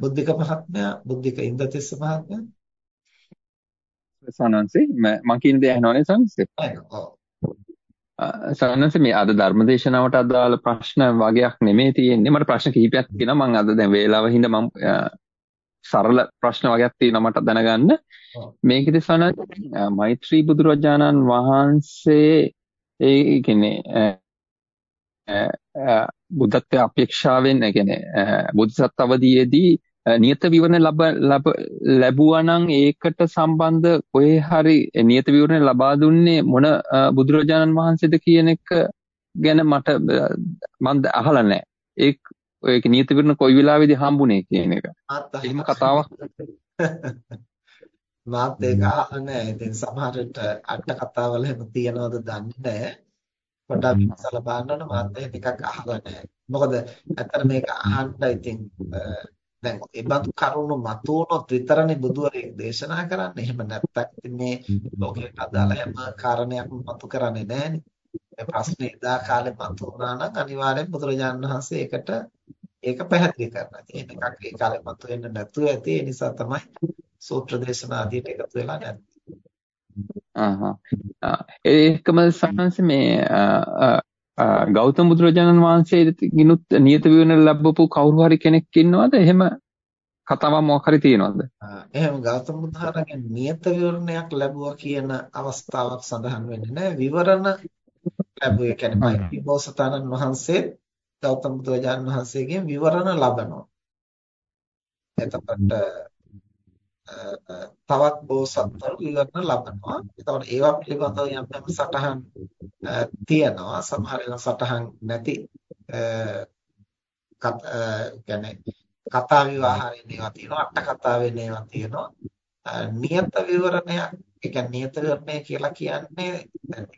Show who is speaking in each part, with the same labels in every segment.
Speaker 1: බුද්ධික මහත්මයා බුද්ධික ඉන්දතිස්ස මහත්මයා.
Speaker 2: සනන්සේ මම කියන දේ අහනවනේ සනන්සේ සනන්සේ මේ අද ධර්මදේශනාවට අදාළ ප්‍රශ්න වගේක් නෙමෙයි තියෙන්නේ. මට ප්‍රශ්න කිහිපයක් තියෙනවා. මම අද දැන් වේලාව හින්දා මම සරල ප්‍රශ්න වගේක් තියෙනවා මට දැනගන්න. මේකෙදි සනන් මෛත්‍රී බුදුරජාණන් වහන්සේ ඒ කියන්නේ බුද්ධත්වයේ අපේක්ෂාවෙන් කියන්නේ බුද්ධසත් අවදීයේදී නියත විවරණ ලබ ලැබුවා නම් ඒකට සම්බන්ධ කොහේ හරි නියත විවරණ ලබා දුන්නේ මොන බුදුරජාණන් වහන්සේද කියන එක ගැන මට මම අහලා නැහැ. ඒ ඒක නියත විවරණ කොයි වෙලාවේදී හම්බුනේ කියන එක. එහෙම කතාවක්.
Speaker 1: මාත් ඒක අහලා නැහැ. ඉතින් සමහර විට අට කතාවල එහෙම තියනවද දන්නේ නැහැ. පොඩ්ඩක් විමසලා බලන්න මාත් එහෙම එකක් අහලා නැහැ. මොකද ඇත්තට මේක අහන්න ඉතින් දැන් ඒ බඳු කරුණු මතුවනොත් විතරනේ බුදුවරයෙක් දේශනා කරන්නේ. එහෙම නැත්නම් මේ ලෝකයට අදාළ හැම කාරණයක්ම මතු කරන්නේ නැහනේ. මේ ප්‍රශ්නේ එදා කාලේ මතුවනා නම් අනිවාර්යෙන් බුදුරජාණන් වහන්සේ ඒකට ඒක පැහැදිලි කරනවා. ඉතින් එකක් ඒ කාලේ මතුවෙන්න නැතුව ඇති. ඒ නිසා තමයි සූත්‍ර දේශනා ආදියට එකතු වෙලා නැත්තේ.
Speaker 2: ඒකම සංස මේ ගෞතම බුදුරජාණන් වහන්සේ ගිනුත් නියත විවරණ ලැබපු කවුරු හරි කෙනෙක් ඉන්නවද? එහෙම කතාවක් මොකක් හරි තියෙනවද?
Speaker 1: එහෙම ගෞතම බුදුහාරගෙන් නියත විවරණයක් ලැබුවා කියන අවස්ථාවක් සඳහන් වෙන්නේ නැහැ. විවරණ ලැබුවේ කියන්නේ මෛත්‍රී බෝසතාණන් වහන්සේ ගෞතම බුදුරජාණන් වහන්සේගෙන් විවරණ ලබනවා. එතකොට තවත් බෝසත්වරු විවරණ ලබනවා. එතකොට ඒවා පිළිබඳව යම් යම් සටහන් තියෙනවා. සමහර ඒවා සටහන් නැති කියන්නේ කතා විවාහයෙන් ඒවා තියෙනවා. අට කතාවෙන් ඒවා තියෙනවා. නියත විවරණයක් ඒ කියන්නේ නියත විවරණය කියලා කියන්නේ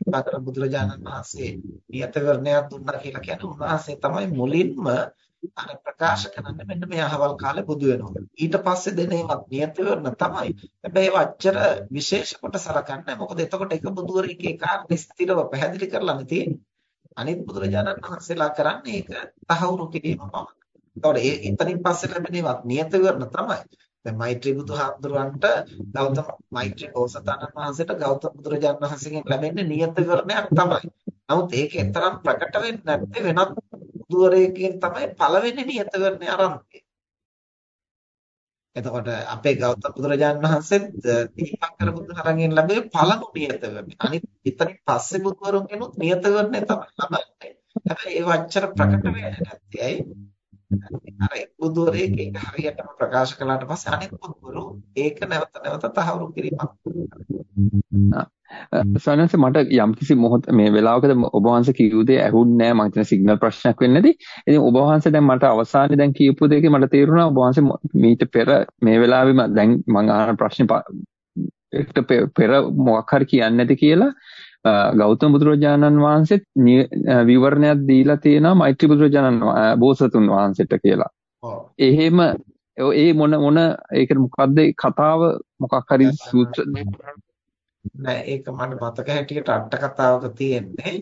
Speaker 1: ඉපතර බුදුරජාණන් වහන්සේ නියත විවරණයක් දුන්නා කියලා කියන්නේ උන්වහන්සේ තමයි මුලින්ම අර ප්‍රකාශ කරන්නේ මෙන්න මේ අහවල් කාලේ බුදු වෙනවා. ඊට පස්සේ දෙන ඒවත් නියත විවරණ තමයි. හැබැයි ඒව අච්චර විශේෂ කොට සලකන්නේ මොකද එතකොට එක බුදුවරයෙක් ඒ කාරණේ ස්ථිරව පැහැදිලි කරලානේ තියෙන්නේ. අනිත් බුදුරජාණන් වහන්සේලා කරන්නේ ඒක තහවුරු කිරීම පමණයි. එතකොට ඒ එතනින් පස්සේ ලැබෙන ඒවත් නියත විවරණ තමයි. දැන් මෛත්‍රී බුදුහාමුදුරන්ට ගෞතම මෛත්‍රී බෝසතාණන් වහන්සේට ගෞතම බුදුරජාණන් වහන්සේගෙන් ලැබෙන්නේ නියත විවරණයක් තමයි. නමුත් ඒකේ තරම් ප්‍රකට වෙන්නේ නැත්තේ වෙනත් බුදුවරයෙක්ගෙන් තමයි පළවෙනි නියත කරන්නේ අරන් එතකොට අපේ ගෞතම බුදුරජාණන් වහන්සේ දීපංකර බුදුහරගෙන් ලැබෙන්නේ පළමු නියත කරන්නේ. අනිත් ඉතින් පස්සේ බුදුවරුන්ගෙනුත් නියත කරන්නේ තමයි ලබන්නේ. හැබැයි ඒ වච්චර ප්‍රකට වෙන්නේ නැත්තේ ඇයි? අර බුදුරේක ඒක හරියටම ප්‍රකාශ කළාට පස්සේ අනිත් බුදුරු ඒක නැවත නැවත තහවුරු කිරීමක්
Speaker 2: සනස මට යම්කිසි මොහොත මේ වෙලාවකද ඔබ වහන්සේ කියු දේ ඇහුන්නේ නැහැ මම හිතන සිග්නල් ප්‍රශ්නයක් වෙන්නේ නැති. ඉතින් ඔබ වහන්සේ දැන් මට අවසානයේ දැන් කියපු දෙකේ මට තේරුණා ඔබ වහන්සේ මීට පෙර මේ වෙලාවෙම දැන් මම අහන ප්‍රශ්නේ එක්ට පෙර මොකක් හරි කියන්නේ නැති කියලා ගෞතම බුදුරජාණන් වහන්සේත් විවරණයක් දීලා තියෙනවා මෛත්‍රී බුදුරජාණන් බෝසතුන් වහන්සේට කියලා. එහෙම ඒ මොන මොන ඒකට මොකද්ද කතාව මොකක් හරි සූත්‍ර
Speaker 1: නෑ ඒක මට මතක හැටියට අට කතාවක තියෙන්නේ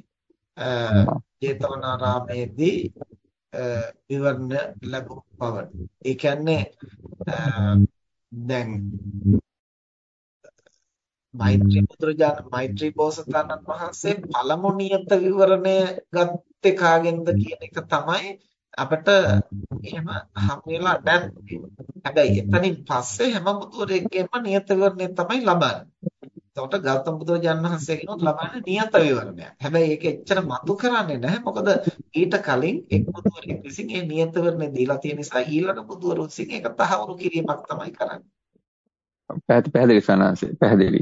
Speaker 1: ජේතවනාරාමේදී විවරණ ලැබුම් බවට. ඒ කියන්නේ දැන් මෛත්‍රී බුදුරජාණන් මෛත්‍රී බෝසතාණන් වහන්සේ පළමු නියත විවරණය ගත්තේ කාගෙන්ද කියන එක තමයි අපිට එහෙම හම් වෙලා නැත්නම් හැබැයි එතනින් පස්සේ හැම බුදුරෙක්ගෙම නියත විවරණය තමයි ලබන්නේ. එතකොට ගෞතම බුදුරජාණන් වහන්සේගෙනුත් ලබන්නේ නියත විවරණයක්. හැබැයි ඒක එච්චර මතු කරන්නේ නැහැ. මොකද ඊට කලින් එක් බුදුරෙක් විසින් මේ නියත විවරණය දීලා තියෙන නිසා ඊළඟ බුදුවරු විසින් ඒක තහවුරු කිරීමක් තමයි කරන්නේ.
Speaker 2: පැහැදිලි සනාසය පැහැදිලි